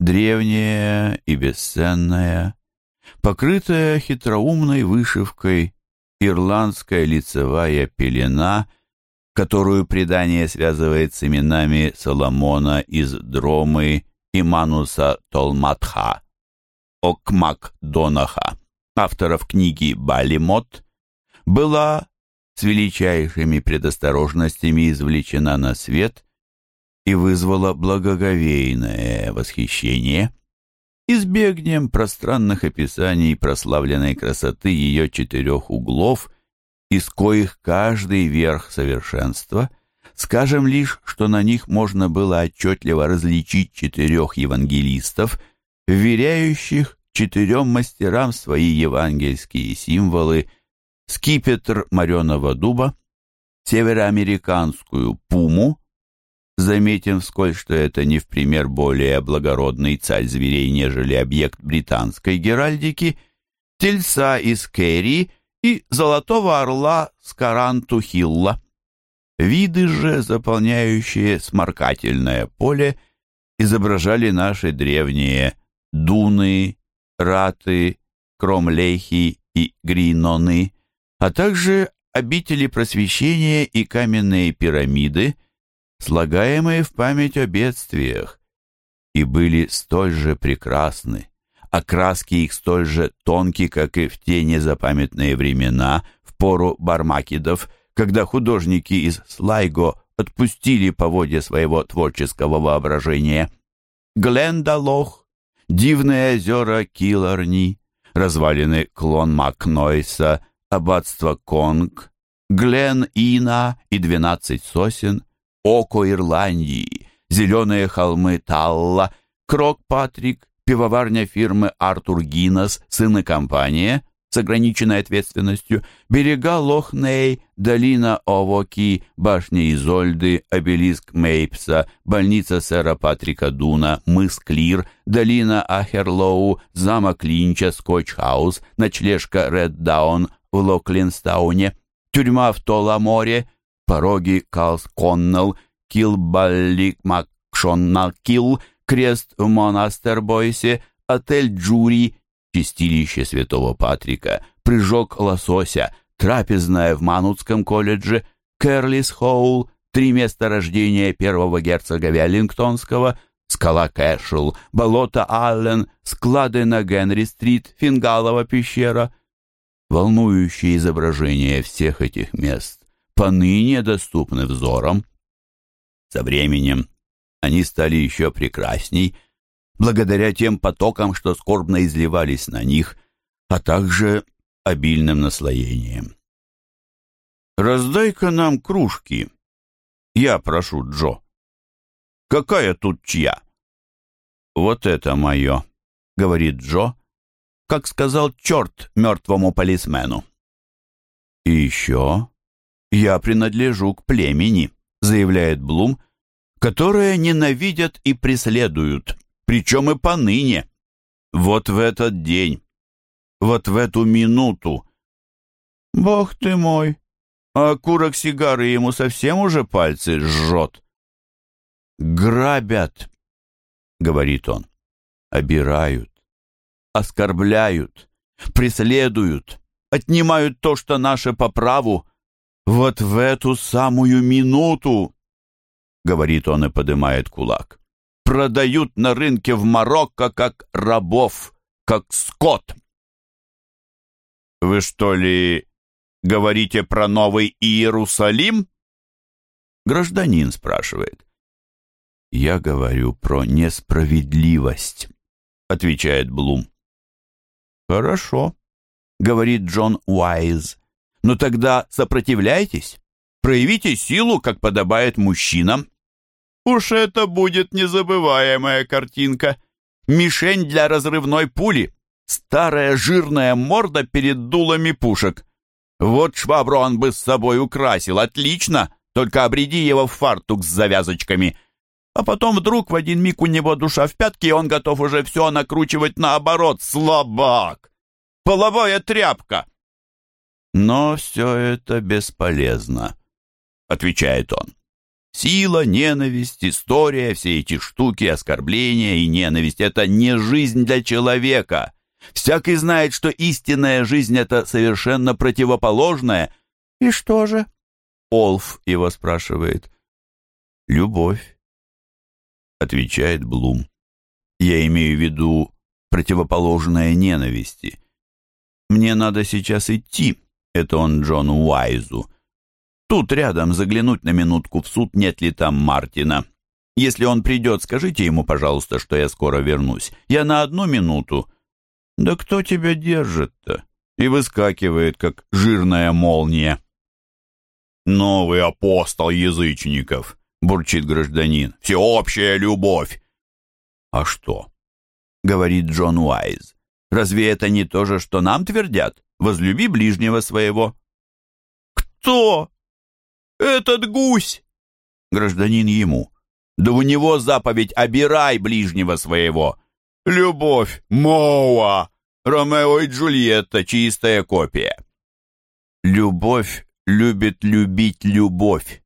древняя и бесценная, покрытая хитроумной вышивкой ирландская лицевая пелена, которую предание связывает с именами Соломона из Дромы и Мануса Толматха, Окмак Донаха, авторов книги «Балимот», была с величайшими предосторожностями извлечена на свет и вызвала благоговейное восхищение. Избегнем пространных описаний прославленной красоты ее четырех углов, из коих каждый верх совершенства, скажем лишь, что на них можно было отчетливо различить четырех евангелистов, вверяющих четырем мастерам свои евангельские символы скипетр мореного дуба, североамериканскую пуму, Заметим вскользь, что это не в пример более благородный царь зверей, нежели объект британской геральдики, тельца из Керри и золотого орла с Каранту-Хилла. Виды же, заполняющие сморкательное поле, изображали наши древние дуны, раты, кромлехи и гриноны, а также обители просвещения и каменные пирамиды – слагаемые в память о бедствиях, и были столь же прекрасны, а краски их столь же тонки, как и в те незапамятные времена, в пору бармакидов, когда художники из Слайго отпустили поводья своего творческого воображения. Глендалох, дивные озера Киларни, развалины Клонмакнойса, аббатство Конг, Глен Ина и двенадцать сосен, око Ирландии, зеленые холмы Талла, Крок Патрик, пивоварня фирмы Артур Гиннес, сын и компания с ограниченной ответственностью, берега Лох-Ней, долина Овоки, башня Изольды, обелиск Мейпса, больница сэра Патрика Дуна, мыс Клир, долина Ахерлоу, замок Линча, Скотчхаус, ночлежка Реддаун в Локлинстауне, тюрьма в Толаморе, пороги Калс-Коннелл, Килл-Балли-Макшоннал-Килл, крест в Монастербойсе, отель Джури, чистилище Святого Патрика, прыжок лосося, трапезная в Манутском колледже, Керлис Хоул, три места рождения первого герцога Веллингтонского, скала Кэшел, болото Аллен, склады на Генри-стрит, Фингалова пещера. Волнующие изображения всех этих мест поныне доступны взорам. Со временем они стали еще прекрасней, благодаря тем потокам, что скорбно изливались на них, а также обильным наслоением. «Раздай-ка нам кружки. Я прошу, Джо. Какая тут чья?» «Вот это мое», — говорит Джо, как сказал черт мертвому полисмену. «И еще «Я принадлежу к племени», — заявляет Блум, «которое ненавидят и преследуют, причем и поныне. Вот в этот день, вот в эту минуту». «Бог ты мой! А курок сигары ему совсем уже пальцы жжет». «Грабят», — говорит он, — «обирают, оскорбляют, преследуют, отнимают то, что наше по праву, «Вот в эту самую минуту», — говорит он и поднимает кулак, «продают на рынке в Марокко как рабов, как скот». «Вы что ли говорите про Новый Иерусалим?» Гражданин спрашивает. «Я говорю про несправедливость», — отвечает Блум. «Хорошо», — говорит Джон Уайз. Но тогда сопротивляйтесь, проявите силу, как подобает мужчинам. Уж это будет незабываемая картинка. Мишень для разрывной пули. Старая жирная морда перед дулами пушек. Вот швабру он бы с собой украсил. Отлично. Только обреди его в фартук с завязочками. А потом вдруг в один миг у него душа в пятки, и он готов уже все накручивать наоборот. Слабак! Половая тряпка! Но все это бесполезно, отвечает он. Сила, ненависть, история, все эти штуки, оскорбления и ненависть — это не жизнь для человека. Всякий знает, что истинная жизнь — это совершенно противоположное. И что же? Олф его спрашивает. Любовь, отвечает Блум. Я имею в виду противоположное ненависти. Мне надо сейчас идти, это он Джону Уайзу. Тут рядом заглянуть на минутку в суд, нет ли там Мартина. Если он придет, скажите ему, пожалуйста, что я скоро вернусь. Я на одну минуту. Да кто тебя держит-то? И выскакивает, как жирная молния. Новый апостол язычников, бурчит гражданин. Всеобщая любовь. А что? Говорит Джон Уайз. Разве это не то же, что нам твердят? Возлюби ближнего своего. Кто? Этот гусь. Гражданин ему. Да у него заповедь «обирай ближнего своего». Любовь, Моа, Ромео и Джульетта, чистая копия. Любовь любит любить любовь.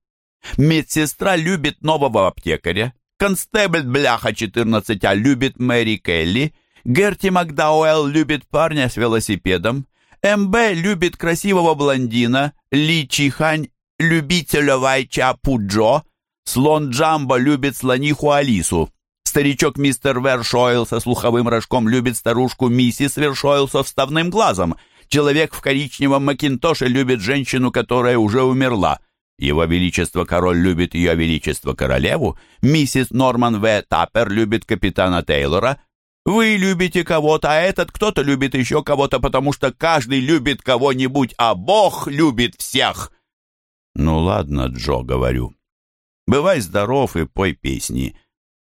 Медсестра любит нового аптекаря. Констебль бляха 14А любит Мэри Келли. Герти Макдауэлл любит парня с велосипедом. МБ любит красивого блондина. Ли Чихань любителя Вайча Пуджо. Слон Джамбо любит слониху Алису. Старичок мистер Вершойл со слуховым рожком любит старушку миссис Вершойл со вставным глазом. Человек в коричневом макинтоше любит женщину, которая уже умерла. Его Величество Король любит Ее Величество Королеву, миссис Норман В. Таппер любит капитана Тейлора. Вы любите кого-то, а этот кто-то любит еще кого-то, потому что каждый любит кого-нибудь, а Бог любит всех. Ну ладно, Джо, говорю. Бывай здоров и пой песни.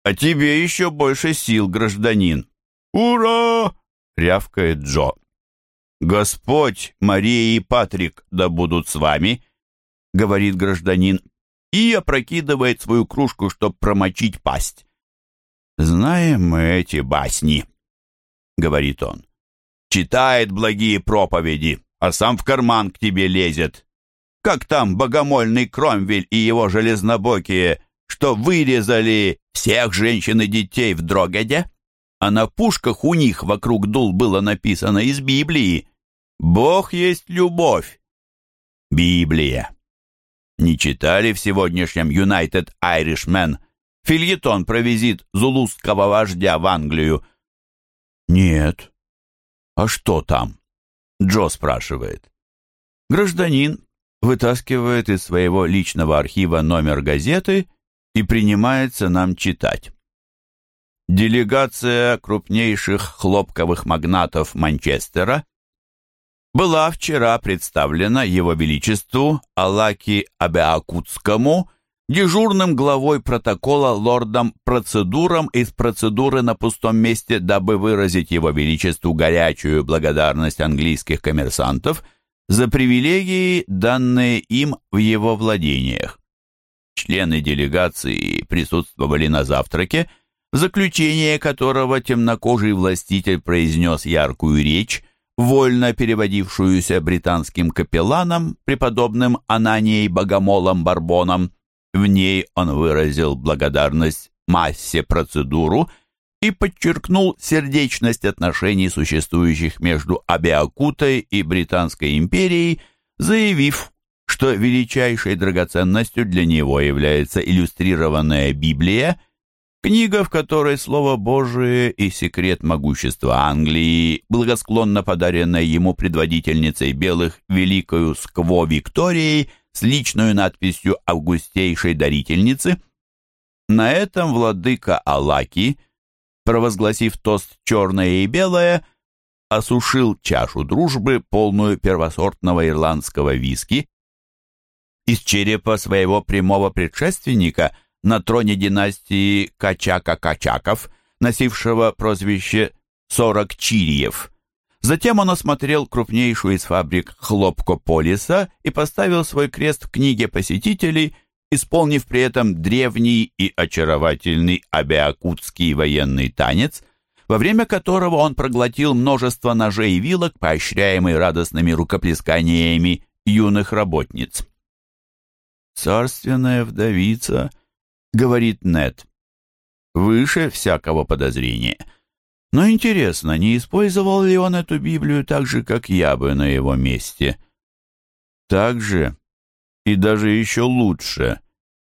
А тебе еще больше сил, гражданин. Ура! рявкает Джо. Господь, Мария и Патрик да будут с вами, — говорит гражданин, и опрокидывает свою кружку, чтоб промочить пасть. «Знаем мы эти басни», — говорит он. «Читает благие проповеди, а сам в карман к тебе лезет. Как там богомольный Кромвель и его железнобокие, что вырезали всех женщин и детей в Дрогеде? А на пушках у них вокруг дул было написано из Библии «Бог есть любовь». Библия. Не читали в сегодняшнем United Irishman фильетон про визит зулузского вождя в Англию? Нет. А что там? Джо спрашивает. Гражданин вытаскивает из своего личного архива номер газеты и принимается нам читать. Делегация крупнейших хлопковых магнатов Манчестера была вчера представлена Его Величеству Алаки Абеакутскому дежурным главой протокола лордом процедурам из процедуры на пустом месте, дабы выразить Его Величеству горячую благодарность английских коммерсантов за привилегии, данные им в его владениях. Члены делегации присутствовали на завтраке, в заключение которого темнокожий властитель произнес яркую речь, вольно переводившуюся британским капелланом, преподобным Ананией Богомолом Барбоном. В ней он выразил благодарность массе процедуру и подчеркнул сердечность отношений, существующих между Абиакутой и Британской империей, заявив, что величайшей драгоценностью для него является иллюстрированная Библия – Книга, в которой Слово Божие и секрет могущества Англии, благосклонно подаренная ему предводительницей белых великою Скво Викторией с личной надписью «Августейшей дарительницы». На этом владыка Алаки, провозгласив тост «Черное и белое», осушил чашу дружбы, полную первосортного ирландского виски. Из черепа своего прямого предшественника – на троне династии Качака-Качаков, носившего прозвище «Сорок Чириев». Затем он осмотрел крупнейшую из фабрик Хлопкополиса и поставил свой крест в книге посетителей, исполнив при этом древний и очаровательный абиакутский военный танец, во время которого он проглотил множество ножей и вилок, поощряемый радостными рукоплесканиями юных работниц. царственная вдовица, говорит Нет. Выше всякого подозрения. Но интересно, не использовал ли он эту Библию так же, как я бы на его месте? Так же и даже еще лучше,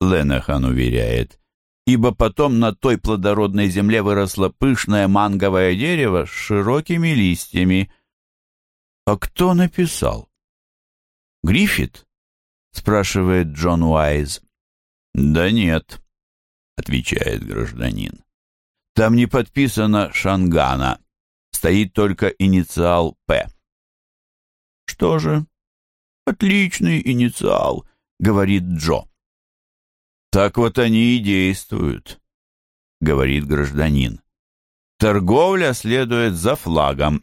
Ленахан уверяет, ибо потом на той плодородной земле выросло пышное манговое дерево с широкими листьями. А кто написал? Гриффит? спрашивает Джон Уайз. Да нет, отвечает гражданин. Там не подписано Шангана, стоит только инициал «П». Что же, отличный инициал, говорит Джо. Так вот они и действуют, говорит гражданин. Торговля следует за флагом.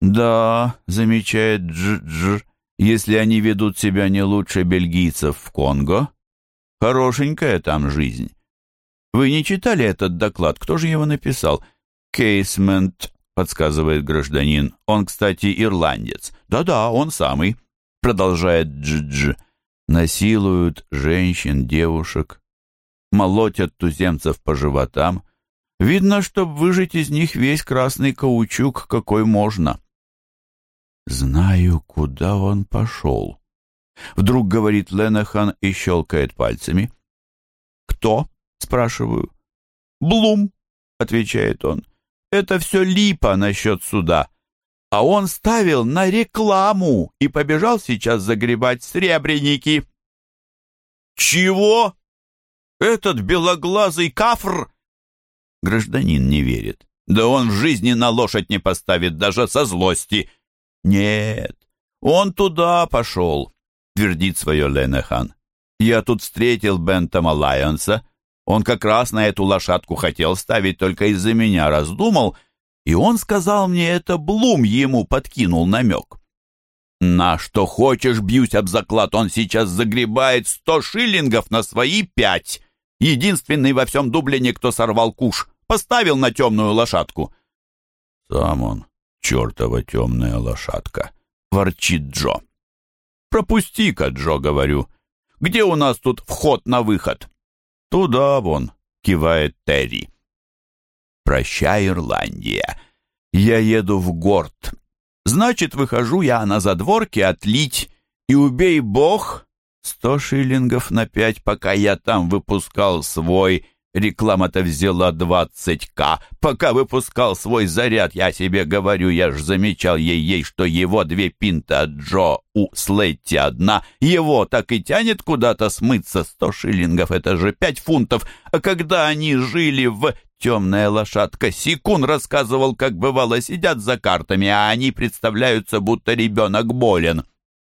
Да, замечает Дж-Дж, если они ведут себя не лучше бельгийцев в Конго. Хорошенькая там жизнь. Вы не читали этот доклад? Кто же его написал? Кейсмент, подсказывает гражданин. Он, кстати, ирландец. Да-да, он самый. Продолжает Дж-Дж. Насилуют женщин, девушек. Молотят туземцев по животам. Видно, чтобы выжить из них весь красный каучук, какой можно. Знаю, куда он пошел. Вдруг говорит Ленахан и щелкает пальцами. Кто? Спрашиваю. «Блум», — отвечает он. «Это все липа насчет суда. А он ставил на рекламу и побежал сейчас загребать сребреники». «Чего? Этот белоглазый кафр?» Гражданин не верит. «Да он в жизни на лошадь не поставит, даже со злости». «Нет, он туда пошел», — твердит свое Ленехан. «Я тут встретил Бентома Лайонса. Он как раз на эту лошадку хотел ставить, только из-за меня раздумал, и он сказал мне, это Блум ему подкинул намек. На что хочешь, бьюсь об заклад, он сейчас загребает сто шиллингов на свои пять. Единственный во всем Дублине, кто сорвал куш, поставил на темную лошадку. Сам он, чертова темная лошадка, ворчит Джо. Пропусти-ка, Джо, говорю. Где у нас тут вход на выход? «Туда вон», — кивает Терри. «Прощай, Ирландия. Я еду в город. Значит, выхожу я на задворке отлить, и убей бог, сто шиллингов на пять, пока я там выпускал свой Реклама-то взяла 20к. Пока выпускал свой заряд, я себе говорю, я ж замечал ей-ей, что его две пинта от Джо у Слетти одна. Его так и тянет куда-то смыться. Сто шиллингов — это же пять фунтов. А когда они жили в... Темная лошадка Секун рассказывал, как бывало сидят за картами, а они представляются, будто ребенок болен.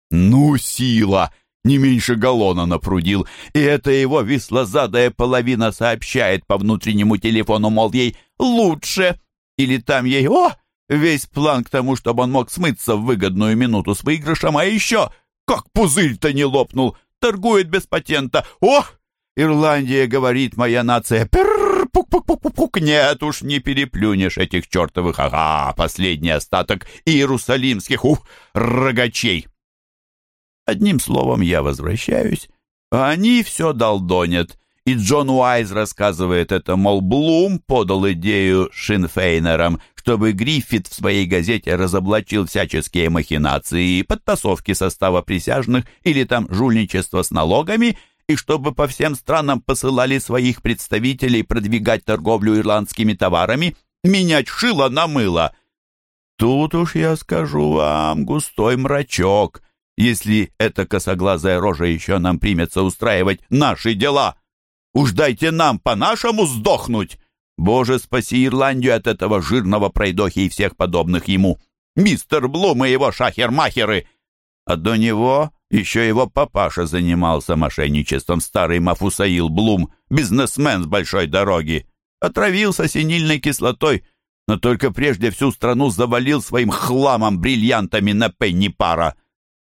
«Ну, сила!» Не меньше галлона напрудил, и это его веслозадая половина сообщает по внутреннему телефону, мол, ей лучше, или там ей, о, весь план к тому, чтобы он мог смыться в выгодную минуту с выигрышем, а еще, как пузырь-то не лопнул, торгует без патента, ох, Ирландия, говорит моя нация, перр, пук-пук-пук-пук, нет уж, не переплюнешь этих чертовых, ага, последний остаток иерусалимских, ух, рогачей. Одним словом, я возвращаюсь, а они все долдонят. И Джон Уайз рассказывает это, мол, Блум подал идею Шинфейнерам, чтобы Гриффит в своей газете разоблачил всяческие махинации и подтасовки состава присяжных или там жульничество с налогами, и чтобы по всем странам посылали своих представителей продвигать торговлю ирландскими товарами, менять шило на мыло. Тут уж я скажу вам, густой мрачок — если эта косоглазая рожа еще нам примется устраивать наши дела. Уж дайте нам по-нашему сдохнуть. Боже, спаси Ирландию от этого жирного пройдохи и всех подобных ему. Мистер Блум и его шахер-махеры. А до него еще его папаша занимался мошенничеством, старый Мафусаил Блум, бизнесмен с большой дороги. Отравился синильной кислотой, но только прежде всю страну завалил своим хламом бриллиантами на пенни пара.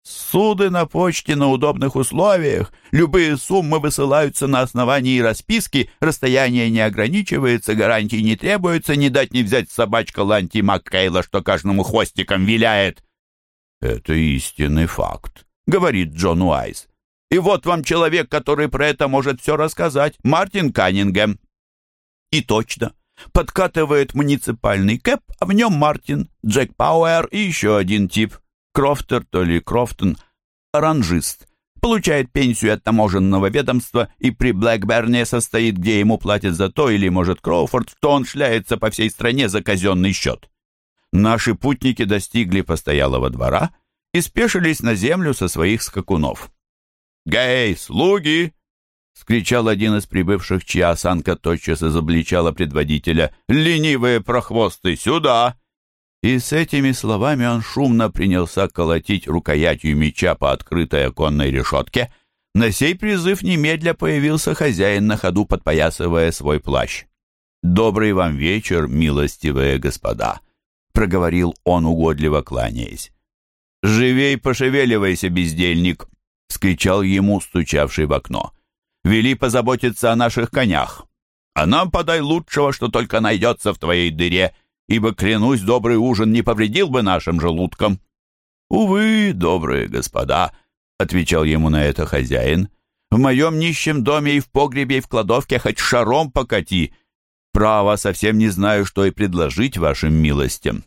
Суды на почте на удобных условиях. Любые суммы высылаются на основании расписки, расстояние не ограничивается, гарантии не требуется, не дать не взять собачка Ланти Маккейла, что каждому хвостиком виляет. «Это истинный факт», — говорит Джон Уайс. И вот вам человек, который про это может все рассказать. Мартин Каннингем». И точно. Подкатывает муниципальный кэб, а в нем Мартин, Джек Пауэр и еще один тип. Крофтер, то ли Крофтон, оранжист. Получает пенсию от таможенного ведомства и при Блэкберне состоит, где ему платят за то, или, может, Кроуфорд, то он шляется по всей стране за казенный счет. Наши путники достигли постоялого двора и спешились на землю со своих скакунов. «Гей, слуги!» — скричал один из прибывших, чья осанка тотчас изобличала предводителя. «Ленивые прохвосты, сюда!» И с этими словами он шумно принялся колотить рукоятью меча по открытой оконной решетке. На сей призыв немедля появился хозяин на ходу, подпоясывая свой плащ. «Добрый вам вечер, милостивые господа!» — проговорил он, угодливо кланяясь. «Живей пошевеливайся, бездельник!» — скричал ему, стучавший в окно. «Вели позаботиться о наших конях, а нам подай лучшего, что только найдется в твоей дыре, ибо, клянусь, добрый ужин не повредил бы нашим желудкам». «Увы, добрые господа», — отвечал ему на это хозяин, «в моем нищем доме и в погребе, и в кладовке хоть шаром покати. Право, совсем не знаю, что и предложить вашим милостям».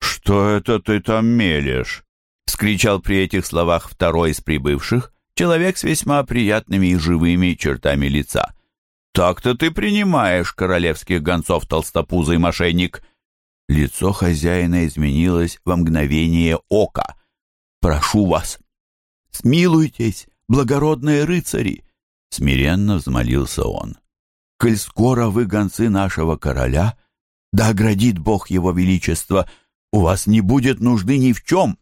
«Что это ты там мелешь?» — вскричал при этих словах второй из прибывших, человек с весьма приятными и живыми чертами лица. «Так-то ты принимаешь королевских гонцов, толстопузый мошенник!» Лицо хозяина изменилось во мгновение ока. «Прошу вас, смилуйтесь, благородные рыцари!» Смиренно взмолился он. «Коль скоро вы гонцы нашего короля, да оградит Бог его величество, у вас не будет нужды ни в чем!»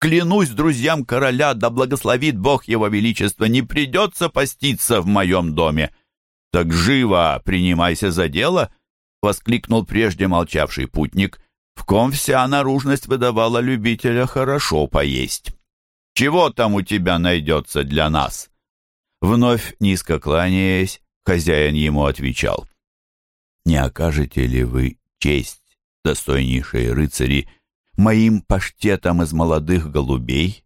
Клянусь друзьям короля, да благословит Бог его величество, не придется поститься в моем доме. Так живо принимайся за дело, — воскликнул прежде молчавший путник, в ком вся наружность выдавала любителя хорошо поесть. Чего там у тебя найдется для нас? Вновь низко кланяясь, хозяин ему отвечал. Не окажете ли вы честь, достойнейшие рыцари, моим паштетом из молодых голубей,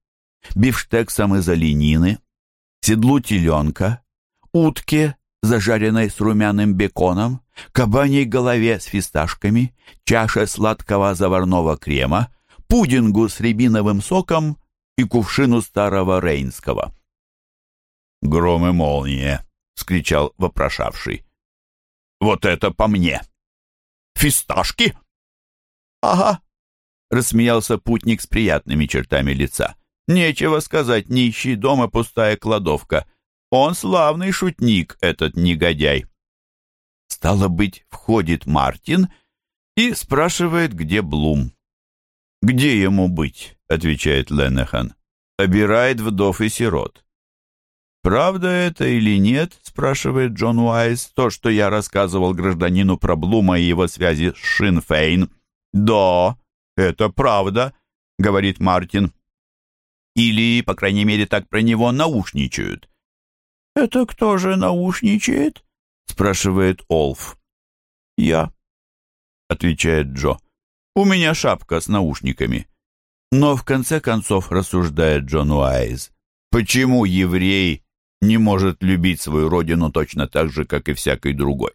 бифштексом из оленины, седлу теленка, утке, зажаренной с румяным беконом, кабаней голове с фисташками, чаше сладкого заварного крема, пудингу с рябиновым соком и кувшину старого рейнского. «Гром и молния!» — скричал вопрошавший. «Вот это по мне!» «Фисташки?» «Ага, рассмеялся путник с приятными чертами лица. Нечего сказать, нищий дом и пустая кладовка. Он славный шутник, этот негодяй. Стало быть, входит Мартин и спрашивает, где Блум. «Где ему быть?» — отвечает Ленехан. «Обирает вдов и сирот». «Правда это или нет?» — спрашивает Джон Уайс. «То, что я рассказывал гражданину про Блума и его связи с Шинфейн». «Да», «Это правда», — говорит Мартин. «Или, по крайней мере, так про него наушничают». «Это кто же наушничает?» — спрашивает Олф. «Я», — отвечает Джо. «У меня шапка с наушниками». Но в конце концов рассуждает Джон Уайз. Почему еврей не может любить свою родину точно так же, как и всякий другой?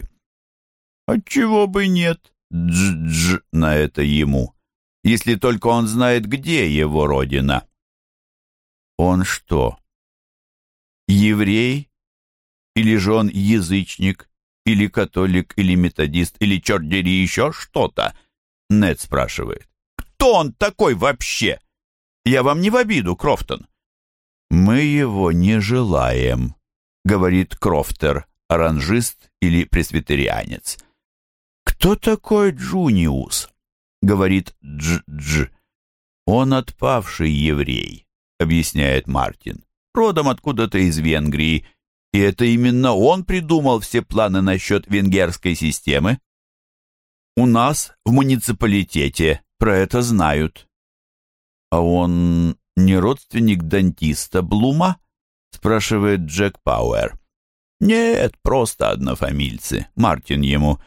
Отчего бы нет? Дж-дж на это ему если только он знает, где его родина. Он что, еврей? Или же он язычник? Или католик? Или методист? Или черт дери еще что-то? Нед спрашивает. Кто он такой вообще? Я вам не в обиду, Крофтон. Мы его не желаем, говорит Крофтер, оранжист или пресвитерианец. Кто такой Джуниус? говорит Дж-Дж. «Он отпавший еврей», — объясняет Мартин, «родом откуда-то из Венгрии, и это именно он придумал все планы насчет венгерской системы. У нас в муниципалитете про это знают». «А он не родственник дантиста Блума?» — спрашивает Джек Пауэр. «Нет, просто однофамильцы, Мартин ему.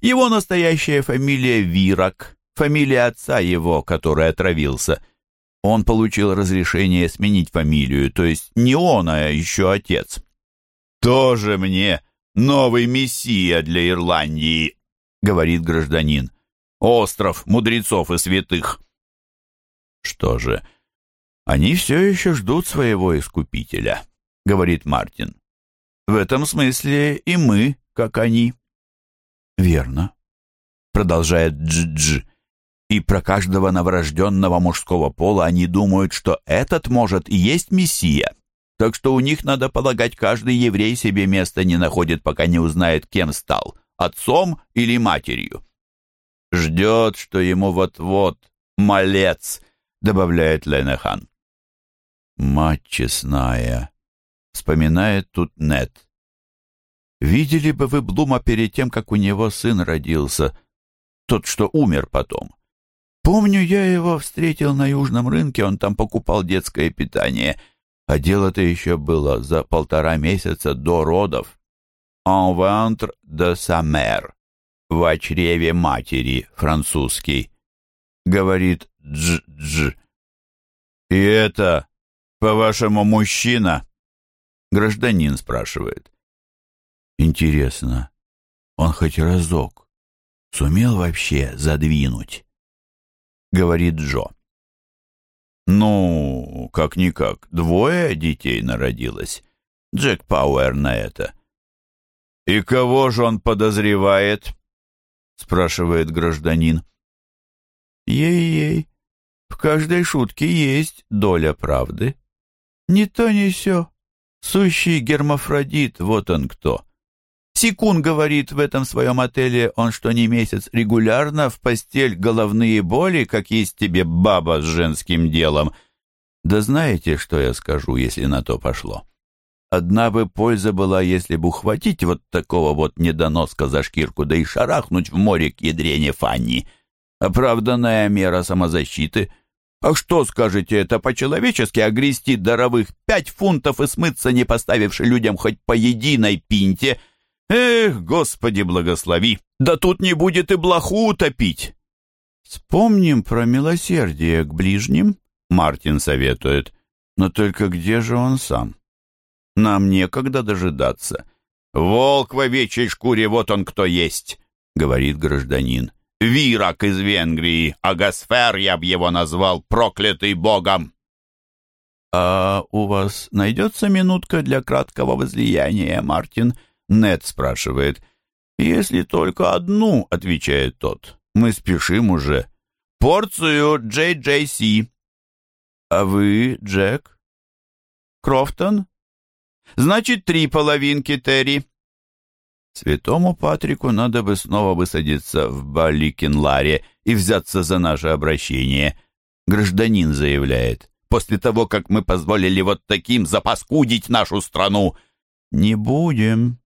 Его настоящая фамилия Вирак, фамилия отца его, который отравился. Он получил разрешение сменить фамилию, то есть не он, а еще отец. «Тоже мне новый мессия для Ирландии», — говорит гражданин. «Остров мудрецов и святых». Что же, они все еще ждут своего искупителя, — говорит Мартин. В этом смысле и мы, как они. Верно, продолжает Дж-Дж. И про каждого новорожденного мужского пола они думают, что этот может и есть Мессия. Так что у них, надо полагать, каждый еврей себе места не находит, пока не узнает, кем стал — отцом или матерью. Ждет, что ему вот-вот малец, добавляет Ленехан. Мать честная, вспоминает тут Нет. Видели бы вы Блума перед тем, как у него сын родился, тот, что умер потом. Помню, я его встретил на южном рынке, он там покупал детское питание, а дело-то еще было за полтора месяца до родов. «En ventre de sa mère» — «В чреве матери» французский. Говорит Дж-Дж. «И это, по-вашему, мужчина?» Гражданин спрашивает. «Интересно, он хоть разок сумел вообще задвинуть?» Говорит Джо. «Ну, как-никак, двое детей народилось. Джек Пауэр на это». «И кого же он подозревает?» спрашивает гражданин. «Ей-ей, в каждой шутке есть доля правды. Не то не сё. Сущий гермафродит, вот он кто. Секун говорит в этом своем отеле, он что не месяц регулярно в постель головные боли, как есть тебе баба с женским делом. Да знаете, что я скажу, если на то пошло? Одна бы польза была, если бы ухватить вот такого вот недоноска за шкирку, да и шарахнуть в море к ядрене Фанни. Оправданная мера самозащиты — а что, скажете, это по-человечески огрести даровых пять фунтов и смыться, не поставивши людям хоть по единой пинте? Эх, Господи, благослови! Да тут не будет и блоху утопить!» «Вспомним про милосердие к ближним», — Мартин советует. «Но только где же он сам? Нам некогда дожидаться». «Волк в овечьей шкуре, вот он кто есть», — говорит гражданин. Вирак из Венгрии, а Гасфер я б его назвал проклятый богом. «А у вас найдется минутка для краткого возлияния, Мартин?» Нед спрашивает. «Если только одну», — отвечает тот. «Мы спешим уже. Порцию Джей Джей Си». «А вы, Джек?» «Крофтон?» «Значит, три половинки, Терри». Святому Патрику надо бы снова высадиться в Баликинларе и взяться за наше обращение. Гражданин заявляет, после того, как мы позволили вот таким запаскудить нашу страну. «Не будем», —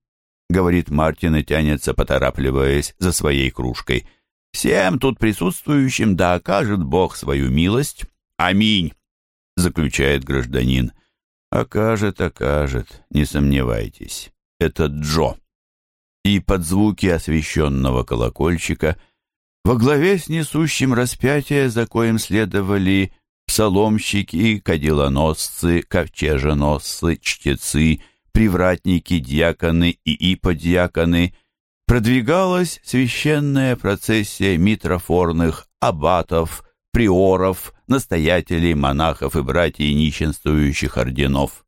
говорит Мартин и тянется, поторапливаясь за своей кружкой. «Всем тут присутствующим да окажет Бог свою милость. Аминь», — заключает гражданин. «Окажет, окажет, не сомневайтесь. Это Джо» и под звуки освященного колокольчика во главе с несущим распятие, за коим следовали псаломщики, кадилоносцы, ковчеженосцы, чтецы, привратники, диаконы и иподиаконы, продвигалась священная процессия митрофорных аббатов, приоров, настоятелей, монахов и братьев нищенствующих орденов.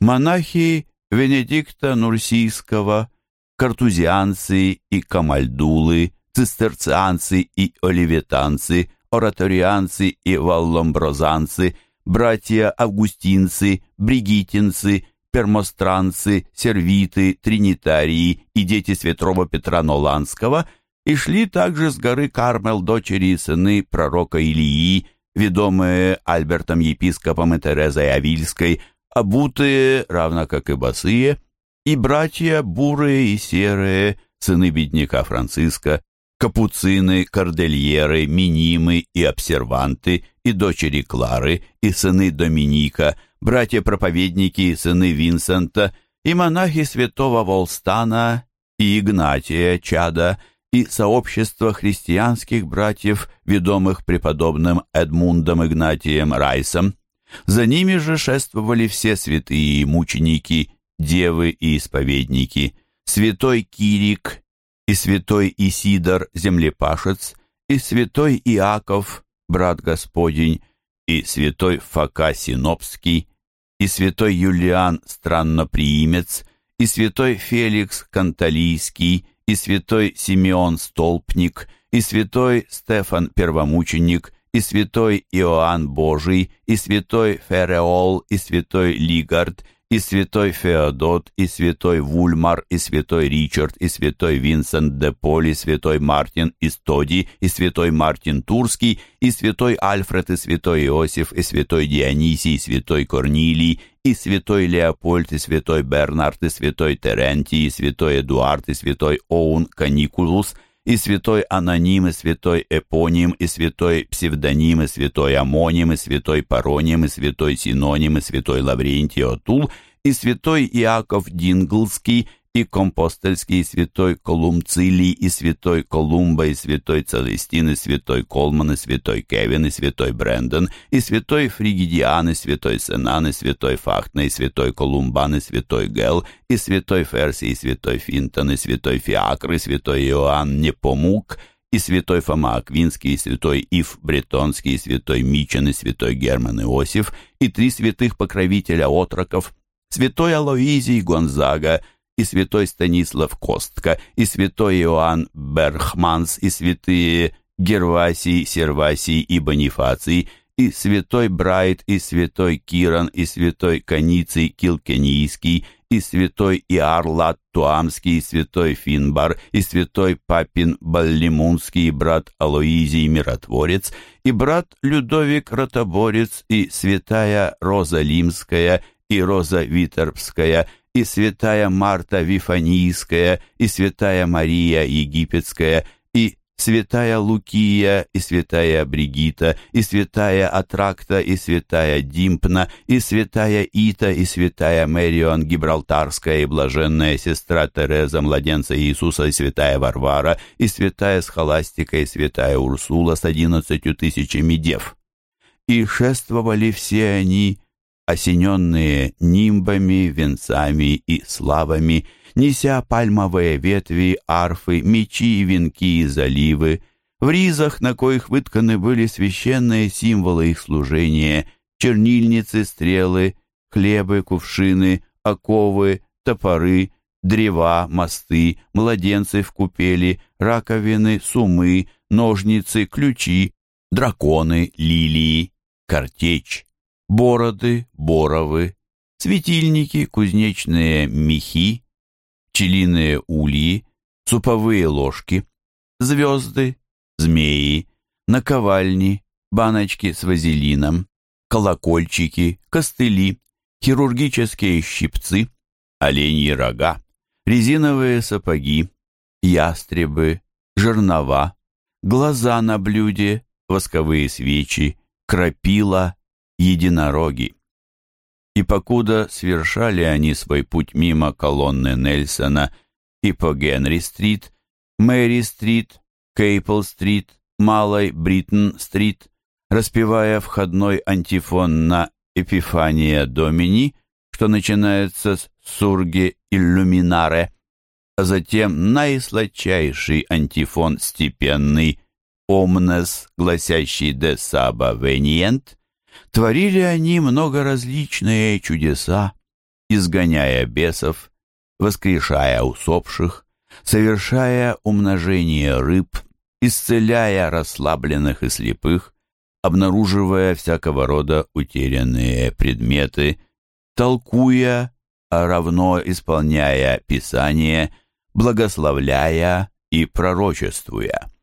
Монахи Венедикта Нурсийского, картузианцы и камальдулы, цистерцианцы и оливетанцы, ораторианцы и валломброзанцы, братья августинцы, бригитинцы, пермостранцы, сервиты, тринитарии и дети святого Петра Ноланского и шли также с горы Кармел дочери и сыны пророка Илии, ведомые Альбертом епископом и Терезой Авильской, обутые, равно как и босые, и братья бурые и серые, сыны бедняка Франциска, капуцины, кордельеры, минимы и обсерванты, и дочери Клары, и сыны Доминика, братья-проповедники сыны Винсента, и монахи святого Волстана, и Игнатия Чада, и сообщество христианских братьев, ведомых преподобным Эдмундом Игнатием Райсом. За ними же шествовали все святые мученики, девы и исповедники, святой Кирик и святой Исидор, землепашец, и святой Иаков, брат Господень, и святой Фока Синопский, и святой Юлиан Странноприимец, и святой Феликс Канталийский, и святой Симеон Столпник, и святой Стефан Первомученик, и святой Иоанн Божий, и святой Фереол, и святой Лигард, и святой Феодот, и святой Вульмар, и святой Ричард, и святой Винсент де Поль, и святой Мартин из Тоди, и святой Мартин Турский, и святой Альфред, и святой Иосиф, и святой Дионисий, и святой Корнилий, и святой Леопольд, и святой Бернард, и святой Терентий, и святой Эдуард, и святой Оун Каникулус, и святой Аноним, и святой Эпоним, и святой Псевдоним, и святой Амоним, и святой Пароним, и святой Синоним, и святой Лаврентий Отул, и святой Иаков Динглский, и Компостельский, святой Колумцилий, и святой Колумба, и святой Целестин, и святой Колман, и святой Кевин, и святой Брэндон, и святой Фригидиан, и святой Сенан, и святой Фахтна, и святой Колумбан, и святой Гел, и святой Ферси, и святой Финтон, и святой Фиакр, и святой Иоанн Непомук, и святой Фома Аквинский, и святой Ив Бретонский, и святой Мичен, и святой Герман Иосиф, и три святых покровителя отроков, святой Алоизий Гонзага, и святой Станислав Костка, и святой Иоанн Берхманс, и святые Гервасий, Сервасий и Бонифаций, и святой Брайт, и святой Киран, и святой Каниций Килкенийский, и святой Иарлат Туамский, и святой Финбар, и святой Папин Баллимунский, и брат Алоизий Миротворец, и брат Людовик Ротоборец, и святая Роза Лимская, и Роза Витербская, и святая Марта Вифанийская, и святая Мария Египетская, и святая Лукия, и святая Бригита, и святая Атракта, и святая Димпна, и святая Ита, и святая Мэрион Гибралтарская, и блаженная сестра Тереза, младенца Иисуса, и святая Варвара, и святая Схоластика, и святая Урсула с одиннадцатью тысячами дев. И шествовали все они осененные нимбами, венцами и славами, неся пальмовые ветви, арфы, мечи, венки и заливы, в ризах, на коих вытканы были священные символы их служения, чернильницы, стрелы, хлебы, кувшины, оковы, топоры, древа, мосты, младенцы в купели, раковины, сумы, ножницы, ключи, драконы, лилии, картечь бороды, боровы, светильники, кузнечные мехи, пчелиные ульи, суповые ложки, звезды, змеи, наковальни, баночки с вазелином, колокольчики, костыли, хирургические щипцы, оленьи рога, резиновые сапоги, ястребы, жернова, глаза на блюде, восковые свечи, крапила, единороги. И покуда совершали они свой путь мимо колонны Нельсона и по Генри-стрит, Мэри-стрит, Кейпл-стрит, Малой Бриттон-стрит, распевая входной антифон на Эпифания Домини, что начинается с «Сурге иллюминаре», а затем наисладчайший антифон степенный «Омнес», гласящий «De Saba Venient», Творили они многоразличные чудеса, изгоняя бесов, воскрешая усопших, совершая умножение рыб, исцеляя расслабленных и слепых, обнаруживая всякого рода утерянные предметы, толкуя, а равно исполняя Писание, благословляя и пророчествуя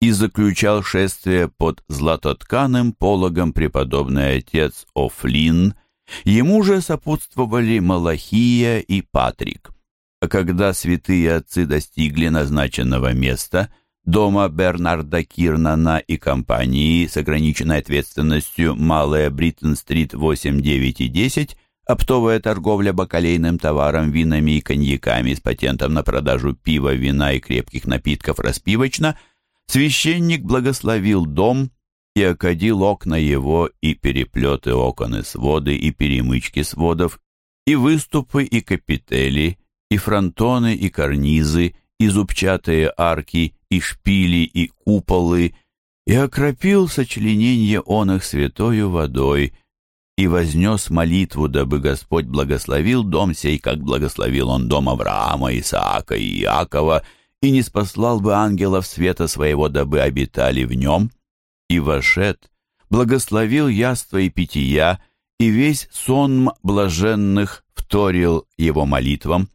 и заключал шествие под златотканым пологом преподобный отец Офлин, ему же сопутствовали Малахия и Патрик. А когда святые отцы достигли назначенного места, дома Бернарда Кирнана и компании с ограниченной ответственностью Малая Бриттон-стрит 8, 9 и 10, оптовая торговля бакалейным товаром, винами и коньяками с патентом на продажу пива, вина и крепких напитков распивочно, священник благословил дом и окадил окна его и переплеты окон и своды, и перемычки сводов, и выступы, и капители, и фронтоны, и карнизы, и зубчатые арки, и шпили, и куполы, и окропил сочленение он их святою водой, и вознес молитву, дабы Господь благословил дом сей, как благословил он дом Авраама, Исаака и Иакова, и не спаслал бы ангелов света своего, дабы обитали в нем. И вошед, благословил яство и пития, и весь сонм блаженных вторил его молитвам.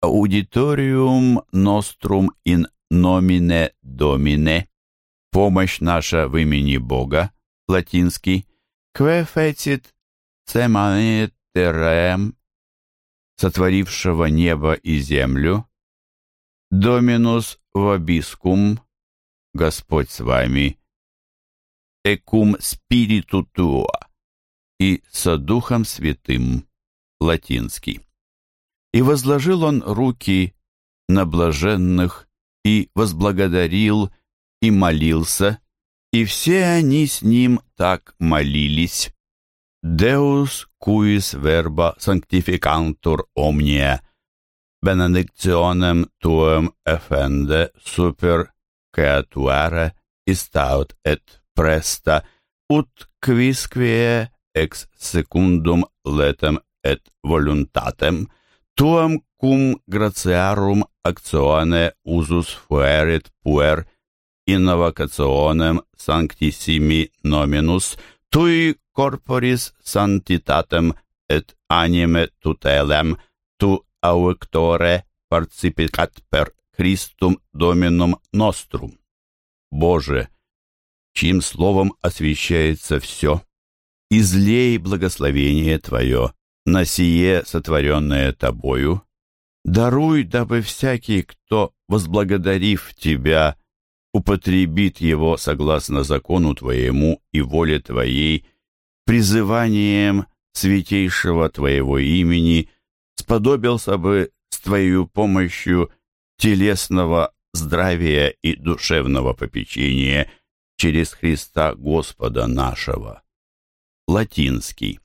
Аудиториум нострум ин номине домине, помощь наша в имени Бога, латинский, кве фетит цеманетерем, сотворившего небо и землю, доминус вобискум, Господь с вами, экум спириту туа, и со Духом Святым, латинский. И возложил он руки на блаженных, и возблагодарил, и молился, и все они с ним так молились. Deus cuis verba sanctificantur omnia, benedictionem tuum effende super creatuare istaut et presta, ut quisquie ex secundum letem et voluntatem, tuam cum gratiarum actione usus fuerit puer innovationem sanctissimi nominus tui corporis santitatem et anime tutelem tu auctore participicat per Christum Dominum Nostrum. Боже, чьим словом освящается все, излей благословение Твое на сие сотворенное Тобою, даруй, дабы всякий, кто, возблагодарив Тебя, употребит его согласно закону Твоему и воле Твоей, призыванием святейшего Твоего имени, сподобился бы с Твоей помощью телесного здравия и душевного попечения через Христа Господа нашего. Латинский.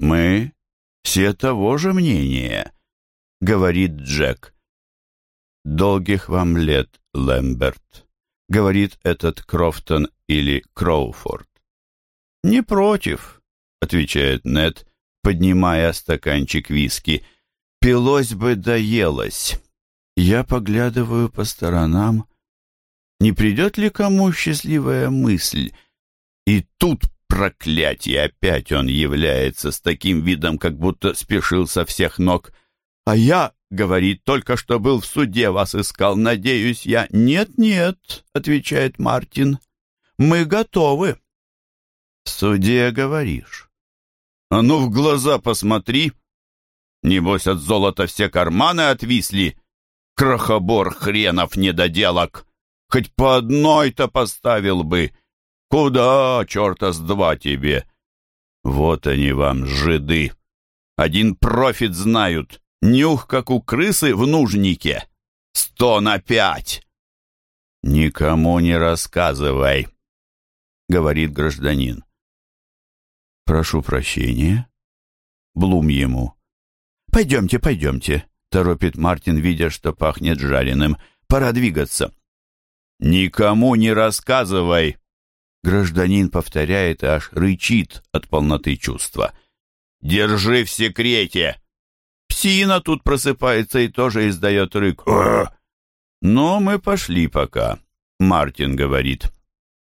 «Мы все того же мнения», — говорит Джек. «Долгих вам лет, Лэмберт», — говорит этот Крофтон или Кроуфорд. «Не против», — отвечает Нед, поднимая стаканчик виски. «Пилось бы доелось». Я поглядываю по сторонам. Не придет ли кому счастливая мысль? И тут проклятие опять он является с таким видом, как будто спешил со всех ног. А я Говорит, только что был в суде, вас искал. Надеюсь, я... Нет-нет, отвечает Мартин. Мы готовы. В суде говоришь. А ну в глаза посмотри. Небось, от золота все карманы отвисли. Крохобор хренов недоделок. Хоть по одной-то поставил бы. Куда, черта с два тебе? Вот они вам, жиды. Один профит знают. Нюх, как у крысы в нужнике. Сто на пять. Никому не рассказывай, говорит гражданин. Прошу прощения. Блум ему. Пойдемте, пойдемте, торопит Мартин, видя, что пахнет жареным. Пора двигаться. Никому не рассказывай. Гражданин повторяет и аж рычит от полноты чувства. Держи в секрете. Псина тут просыпается и тоже издает рык. Но мы пошли пока, Мартин говорит.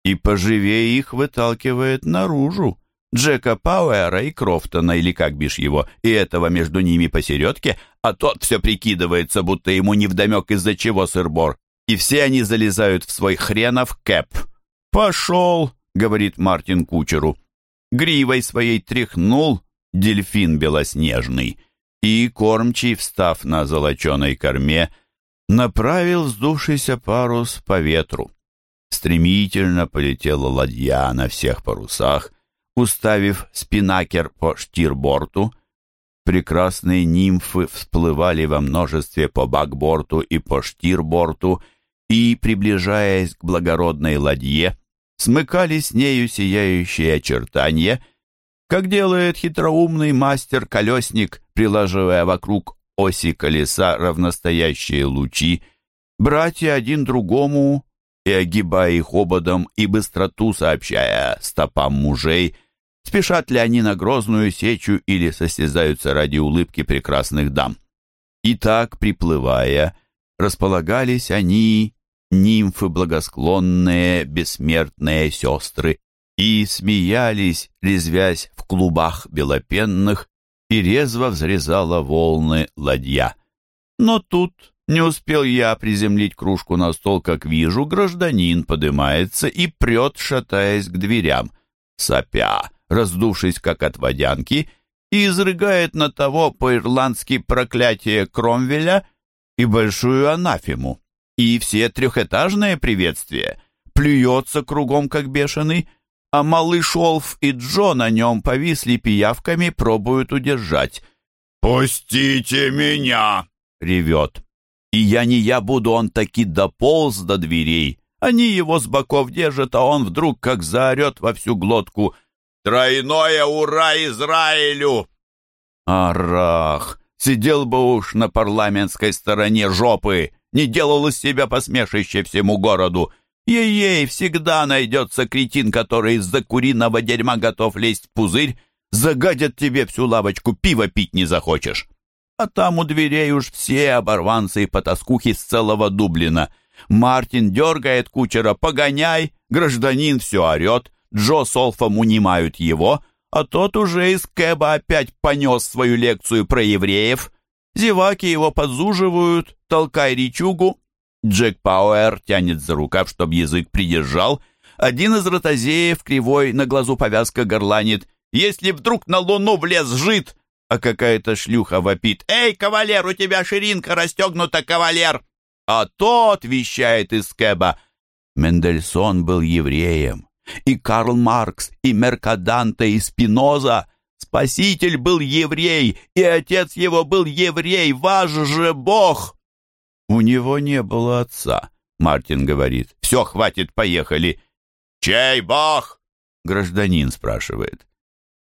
И поживее их выталкивает наружу. Джека Пауэра и Крофтона, или как бишь его, и этого между ними посередке, а тот все прикидывается, будто ему невдомек из-за чего сыр-бор. И все они залезают в свой хренов кэп. «Пошел!» — говорит Мартин кучеру. Гривой своей тряхнул дельфин белоснежный и кормчий, встав на золоченой корме, направил вздувшийся парус по ветру. Стремительно полетела ладья на всех парусах, уставив спинакер по штирборту. Прекрасные нимфы всплывали во множестве по бакборту и по штирборту и, приближаясь к благородной ладье, смыкали с нею сияющие очертания, как делает хитроумный мастер-колесник, приложивая вокруг оси колеса равностоящие лучи, братья один другому и огибая их ободом и быстроту сообщая стопам мужей, спешат ли они на грозную сечу или состязаются ради улыбки прекрасных дам. И так, приплывая, располагались они, нимфы благосклонные, бессмертные сестры, и смеялись, резвясь в клубах белопенных, и резво взрезала волны ладья. Но тут не успел я приземлить кружку на стол, как вижу, гражданин подымается и прет, шатаясь к дверям, сопя, раздувшись как от водянки, и изрыгает на того по-ирландски проклятие Кромвеля и большую анафему, и все трехэтажное приветствие, плюется кругом как бешеный, а малыш Олф и Джо на нем повисли пиявками, пробуют удержать. «Пустите меня!» — ревет. И я не я буду, он таки дополз до дверей. Они его с боков держат, а он вдруг как заорет во всю глотку «Тройное ура Израилю!» Арах! Сидел бы уж на парламентской стороне жопы, не делал из себя посмешище всему городу. Ей-ей, всегда найдется кретин, который из-за куриного дерьма готов лезть в пузырь, загадят тебе всю лавочку, пива пить не захочешь. А там у дверей уж все оборванцы и потаскухи с целого Дублина. Мартин дергает кучера «Погоняй!» Гражданин все орет, Джо с Олфом унимают его, а тот уже из Кэба опять понес свою лекцию про евреев. Зеваки его подзуживают, толкай речугу. Джек Пауэр тянет за рукав, чтобы язык придержал. Один из ротозеев, кривой, на глазу повязка горланит. «Если вдруг на луну влез жид!» А какая-то шлюха вопит. «Эй, кавалер, у тебя ширинка расстегнута, кавалер!» А тот вещает из Кэба. Мендельсон был евреем и Карл Маркс, и Меркаданте, и Спиноза. Спаситель был еврей, и отец его был еврей, ваш же Бог!» «У него не было отца», — Мартин говорит. «Все, хватит, поехали». «Чей Бог?» — гражданин спрашивает.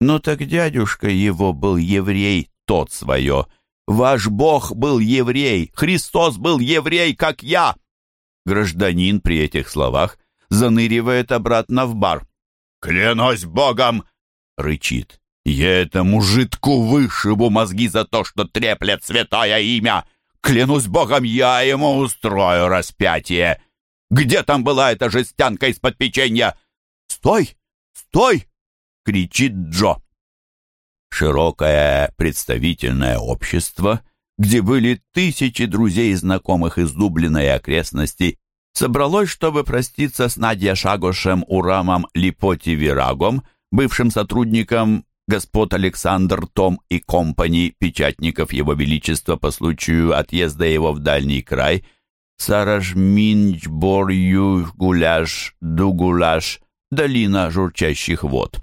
«Ну так дядюшка его был еврей, тот свое. Ваш Бог был еврей, Христос был еврей, как я!» Гражданин при этих словах заныривает обратно в бар. «Клянусь богом!» — рычит. «Я этому жидку вышибу мозги за то, что треплет святое имя! Клянусь богом, я ему устрою распятие! Где там была эта жестянка из-под печенья?» «Стой! Стой!» — кричит Джо. Широкое представительное общество, где были тысячи друзей и знакомых из Дублина и окрестностей, собралось, чтобы проститься с Надя Шагошем Урамом Липоти Вирагом, бывшим сотрудником господ Александр Том и компани печатников Его Величества по случаю отъезда его в дальний край, Саражминч, Борью, Гуляш, Дугуляш, долина журчащих вод.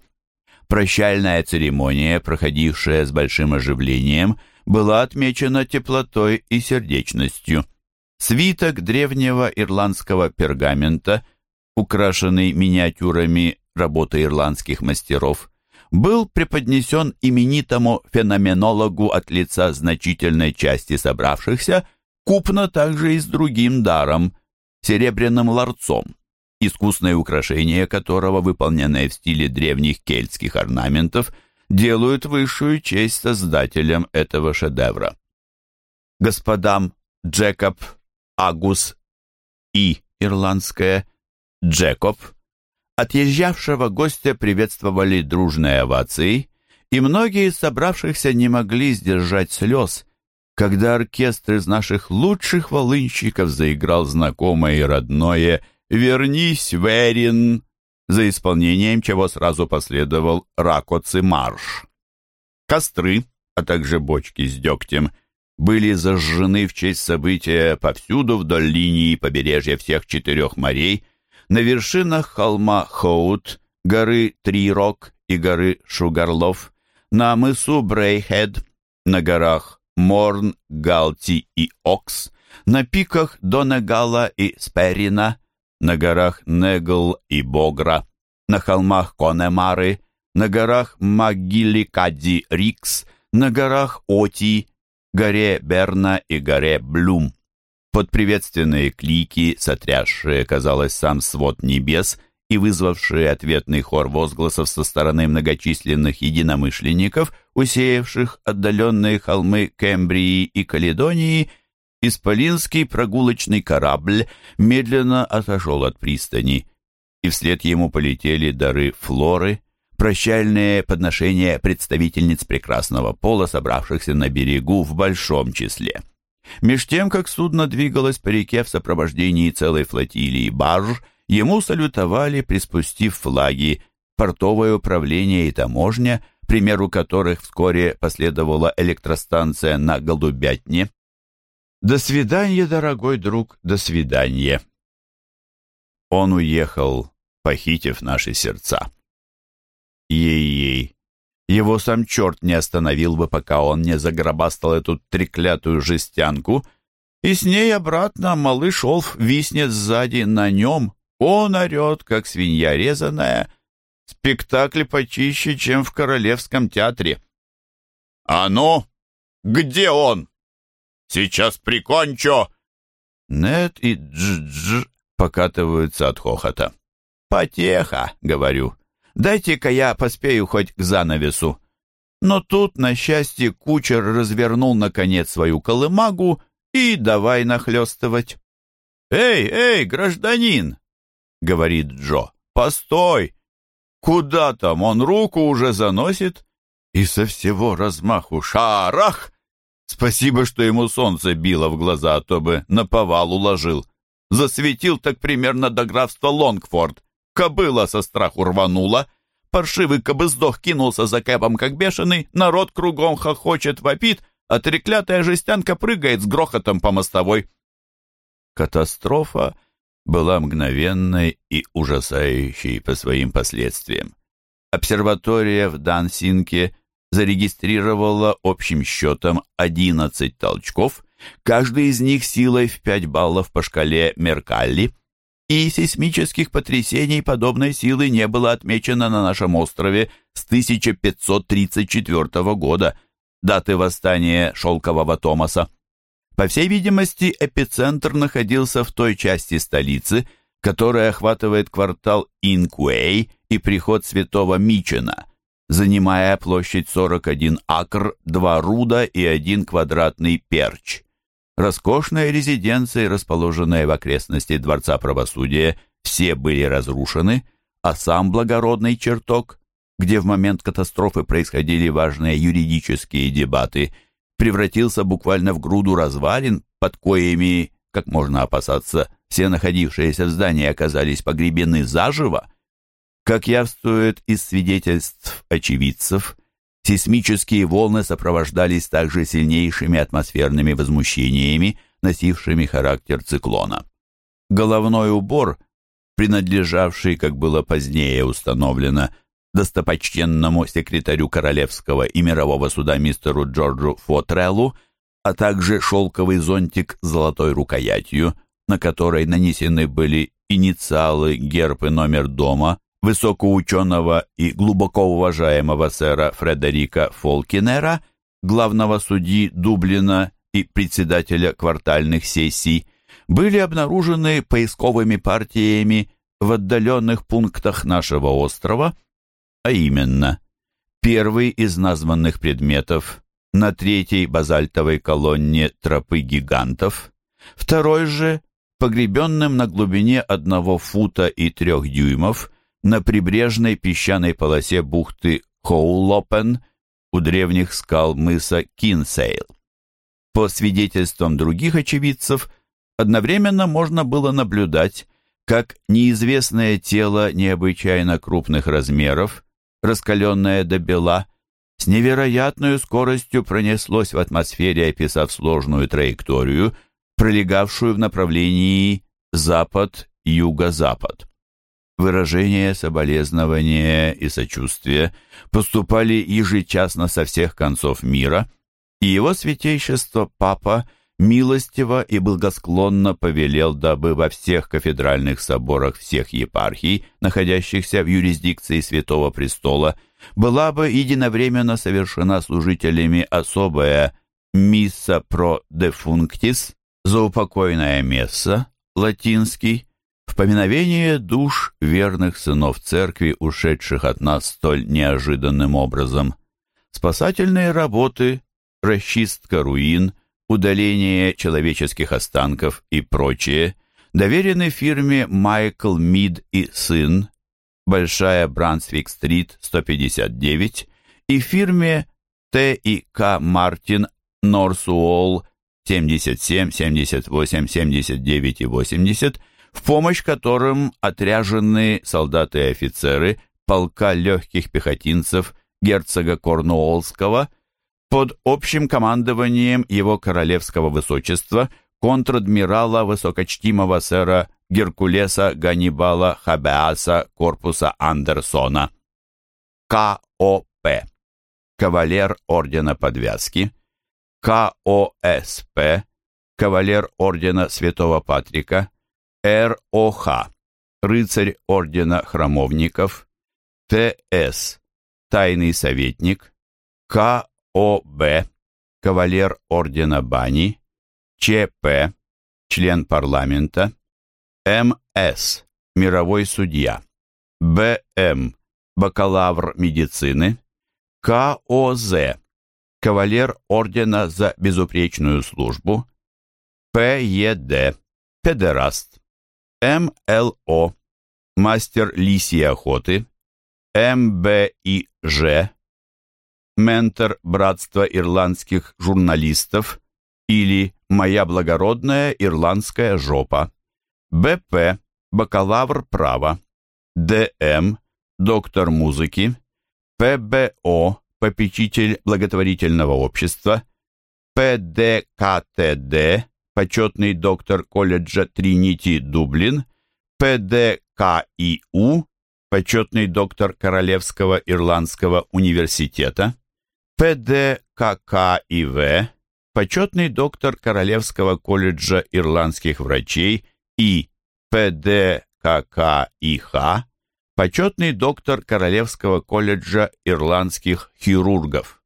Прощальная церемония, проходившая с большим оживлением, была отмечена теплотой и сердечностью. Свиток древнего ирландского пергамента, украшенный миниатюрами работы ирландских мастеров, был преподнесен именитому феноменологу от лица значительной части собравшихся, купно также и с другим даром – серебряным ларцом, искусное украшение которого, выполненное в стиле древних кельтских орнаментов, делают высшую честь создателям этого шедевра. Господам Джекоб Агус и ирландское Джекоб, отъезжавшего гостя приветствовали дружной овацией, и многие из собравшихся не могли сдержать слез, когда оркестр из наших лучших волынщиков заиграл знакомое и родное «Вернись, Верин», за исполнением чего сразу последовал ракоци марш. Костры, а также бочки с дегтем – были зажжены в честь события повсюду вдоль линии побережья всех четырех морей, на вершинах холма Хоут, горы Трирок и горы Шугарлов, на мысу Брейхед, на горах Морн, Галти и Окс, на пиках Донегала и Сперина, на горах Негл и Богра, на холмах Конемары, на горах Магиликади-Рикс, на горах Оти, горе Берна и горе Блюм. Под приветственные клики, сотрясшие, казалось, сам свод небес и вызвавшие ответный хор возгласов со стороны многочисленных единомышленников, усеявших отдаленные холмы Кембрии и Каледонии, исполинский прогулочный корабль медленно отошел от пристани, и вслед ему полетели дары Флоры, прощальные подношения представительниц прекрасного пола, собравшихся на берегу в большом числе. Меж тем, как судно двигалось по реке в сопровождении целой флотилии барж, ему салютовали, приспустив флаги, портовое управление и таможня, примеру которых вскоре последовала электростанция на Голубятне. «До свидания, дорогой друг, до свидания!» Он уехал, похитив наши сердца. Ей-ей, его сам черт не остановил бы, пока он не загробастал эту треклятую жестянку, и с ней обратно малыш Олф виснет сзади на нем. Он орет, как свинья резаная. Спектакль почище, чем в Королевском театре. «А ну, где он? Сейчас прикончу!» Нет и Дж-Дж покатываются от хохота. «Потеха», — говорю. Дайте-ка я поспею хоть к занавесу. Но тут, на счастье, кучер развернул, наконец, свою колымагу и давай нахлестывать. «Эй, эй, гражданин!» — говорит Джо. «Постой! Куда там? Он руку уже заносит?» И со всего размаху шарах! Спасибо, что ему солнце било в глаза, а то бы на повал уложил. Засветил так примерно до графства Лонгфорд. Кобыла со страху рванула. Паршивый кобыздох кинулся за кэпом, как бешеный. Народ кругом хохочет, вопит, а треклятая жестянка прыгает с грохотом по мостовой. Катастрофа была мгновенной и ужасающей по своим последствиям. Обсерватория в Дансинке зарегистрировала общим счетом 11 толчков, каждый из них силой в 5 баллов по шкале Меркалли – и сейсмических потрясений подобной силы не было отмечено на нашем острове с 1534 года, даты восстания Шелкового Томаса. По всей видимости, эпицентр находился в той части столицы, которая охватывает квартал Инкуэй и приход Святого Мичена, занимая площадь 41 акр, 2 руда и 1 квадратный перч. Роскошные резиденции, расположенные в окрестности Дворца правосудия, все были разрушены, а сам благородный чертог, где в момент катастрофы происходили важные юридические дебаты, превратился буквально в груду развалин, под коими, как можно опасаться, все находившиеся в здании оказались погребены заживо. Как явствует из свидетельств очевидцев, Сейсмические волны сопровождались также сильнейшими атмосферными возмущениями, носившими характер циклона. Головной убор, принадлежавший, как было позднее установлено, достопочтенному секретарю Королевского и мирового суда мистеру Джорджу Фотреллу, а также шелковый зонтик с золотой рукоятью, на которой нанесены были инициалы, герб и номер дома, высокоученого и глубоко уважаемого сэра Фредерика Фолкинера, главного судьи Дублина и председателя квартальных сессий, были обнаружены поисковыми партиями в отдаленных пунктах нашего острова, а именно, первый из названных предметов на третьей базальтовой колонне тропы гигантов, второй же погребенным на глубине одного фута и трех дюймов на прибрежной песчаной полосе бухты Хоулопен у древних скал мыса Кинсейл. По свидетельствам других очевидцев, одновременно можно было наблюдать, как неизвестное тело необычайно крупных размеров, раскаленное до бела, с невероятной скоростью пронеслось в атмосфере, описав сложную траекторию, пролегавшую в направлении запад-юго-запад. Выражения соболезнования и сочувствия поступали ежечасно со всех концов мира, и его святейшество Папа милостиво и благосклонно повелел, дабы во всех кафедральных соборах всех епархий, находящихся в юрисдикции Святого Престола, была бы единовременно совершена служителями особая «Мисса про дефунктис» заупокойная месса, латинский, в поминовение душ верных сынов церкви, ушедших от нас столь неожиданным образом. Спасательные работы, расчистка руин, удаление человеческих останков и прочее доверены фирме Майкл Мид и сын, Большая Брансвик-стрит, 159, и фирме Т. и К. Мартин, Норсуолл, 77, 78, 79 и 80, в помощь которым отряжены солдаты и офицеры полка легких пехотинцев герцога Корнуоллского под общим командованием его королевского высочества контр-адмирала высокочтимого сэра Геркулеса Ганнибала Хабеаса корпуса Андерсона. К.О.П. Кавалер ордена подвязки. К.О.С.П. Кавалер ордена Святого Патрика. Р.О.Х. Рыцарь ордена храмовников. Т.С. Тайный советник. К.О.Б. Кавалер ордена Бани. Ч.П. Член парламента. М.С. Мировой судья. Б.М. Бакалавр медицины. К.О.З. Кавалер ордена за безупречную службу. П.Е.Д. Педераст. М.Л.О. Мастер лисьей охоты. М.Б.И.Ж. Ментор Братства ирландских журналистов или «Моя благородная ирландская жопа». Б.П. Бакалавр права. Д.М. Доктор музыки. П.Б.О. Попечитель благотворительного общества. П.Д.К.Т.Д. Почетный доктор колледжа Тринити Дублин. П.Д.К.И.У. Почетный доктор Королевского Ирландского университета. П.Д.К.К.И.В. Почетный доктор Королевского колледжа ирландских врачей и ПДККИХ, почетный доктор Королевского колледжа ирландских хирургов.